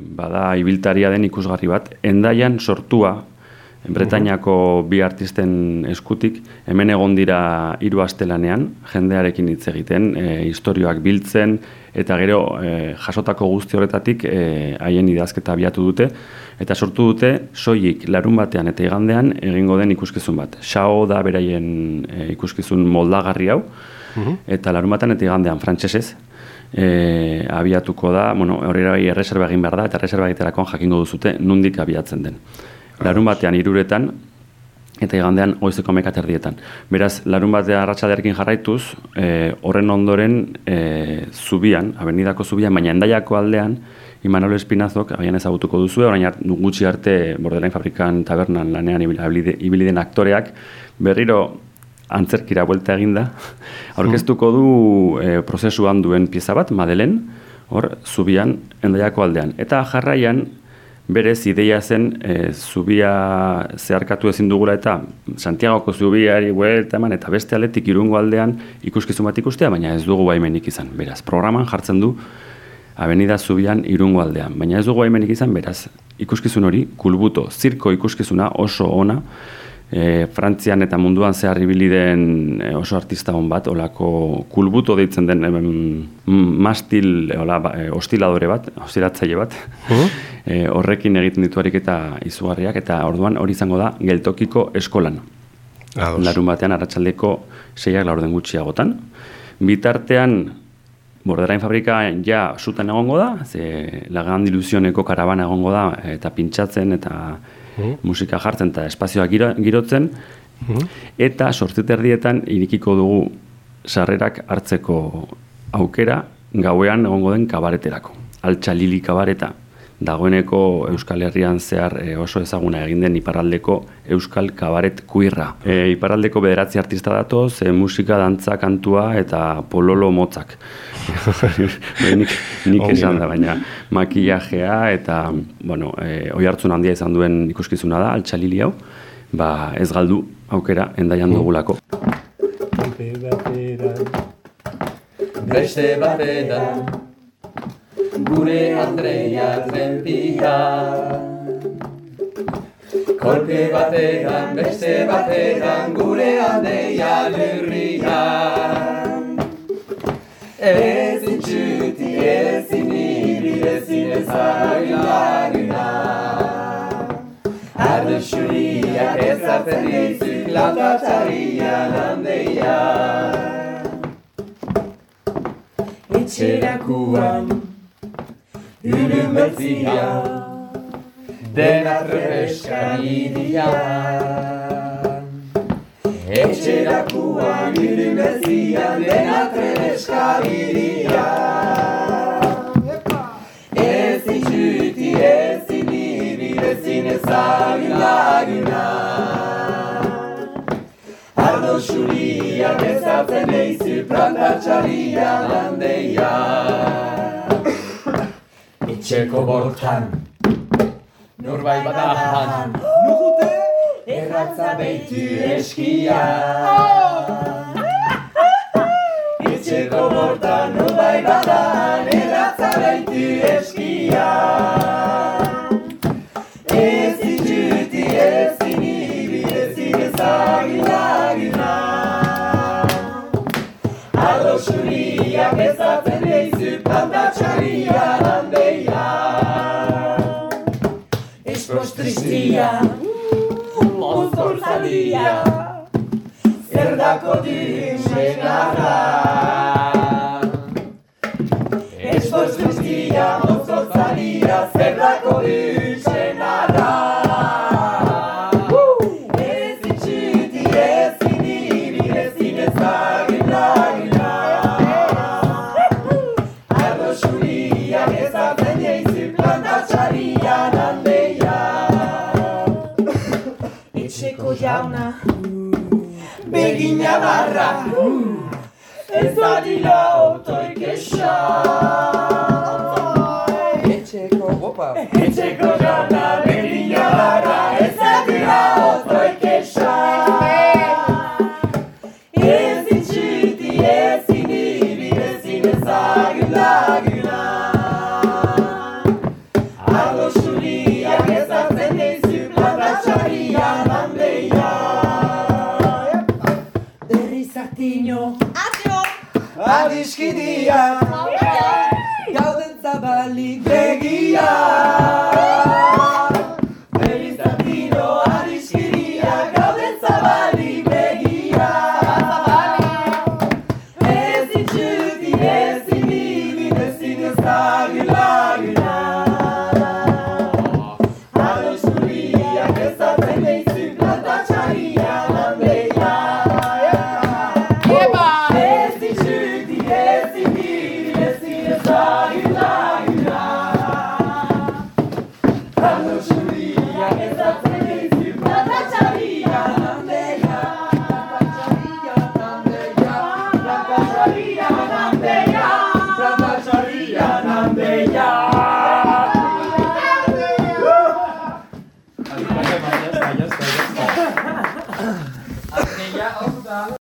bada ibiltaria den ikusgarri bat, endaian sortua, Bretainako bi artisten eskutik, hemen egon dira hiru astelanean, jendearekin hitz egiten, e, historioak biltzen, eta gero e, jasotako guzti horretatik e, haien idazketa abiatu dute, eta sortu dute soilik larun batean eta igandean egingo den ikuskizun bat. Xao da beraien e, ikuskizun moldagarri hau, eta larun batean eta igandean frantsesez, e, abiatuko da, bueno, hori bai erreserba egin behar da, eta erreserba egiterakoan jakingo duzute nundik abiatzen den. Larun batean iruretan, eta igandean goizeko mekat erdietan. Beraz, larun batean arratsaldearekin jarraituz, e, horren ondoren e, zubian, abenidako zubian, baina endaiako aldean, Imanol Espinazok, abian ezagutuko duzu, orain gutxi arte bordelain fabrikan tabernan lanean ibili den aktoreak, berriro antzerkira buelta eginda, aurkeztuko du e, prozesuan duen pieza bat, Madelen, hor, zubian, endaiako aldean. Eta jarraian, berez ideia zen e, zubia zeharkatu ezin dugula eta Santiagoko zubiari buelta eman eta beste aletik irungo aldean ikuskizun bat ikustea, baina ez dugu baimenik izan. Beraz, programan jartzen du Avenida Zubian irungo aldean, baina ez dugu baimenik izan, beraz, ikuskizun hori, kulbuto, zirko ikuskizuna oso ona, e, Frantzian eta munduan zehar ibili den e, oso artista hon bat, olako kulbuto deitzen den mastil, ola, ba, e, ostiladore bat, ostilatzaile bat, e, horrekin egiten dituarik eta izugarriak, eta orduan hori izango da geltokiko eskolan. Ados. Larun batean, arratsaldeko seiak laurden gutxiagotan. Bitartean, Borderain fabrika ja zuten egongo da, ze lagan diluzioneko karabana egongo da, eta pintxatzen, eta Mm-hmm. musika jartzen eta espazioak girotzen, mm-hmm. eta sortziterdietan irikiko dugu sarrerak hartzeko aukera gauean egongo den kabareterako. Altxa lili kabareta, dagoeneko Euskal Herrian zehar e, oso ezaguna egin den iparraldeko Euskal Kabaret kuirra. E, iparraldeko bederatzi artista datoz, e, musika, dantza, kantua eta pololo motzak. nik nik esan da, baina makillajea eta bueno, e, oi hartzun handia izan duen ikuskizuna da, altxalili hau, ba, ez galdu aukera endaian mm. dugulako. Beste batetan, gure Andreia trenpia. Kolpe batean, beste batean, gure Andreia lirria. Ez itxuti, ez inibri, ez inezagin lagina. Ardo xuriak ez hartzen dizu, lantatxarian handeia. Etxerakuan, Ülüm betzia, dena trebeskan idia. Etxerakuan ülüm betzia, dena trebeskan idia. Ez itxuti, ez inibi, ezin ezagin lagina. Ardo xuria, bezatzen eizu, plantatxaria landeia. Etxeko bortan Norbai badahan Nukute Erratza behitu eskia. Etxeko bortan Norbai badahan Erratza behitu eskia. Ez itxuti ez inibi Ez inezagin lagina Ado xuriak ezatzen eizu Pantatxaria tristia Mozor zalia Zerdako dixen arra Esforz tristia Mozor zalia Zerdako Begina barra. Ez adila otoik esa Etxeko gopa Etxeko jauna Adiskidia Gauden zabalik begia Hallelujah.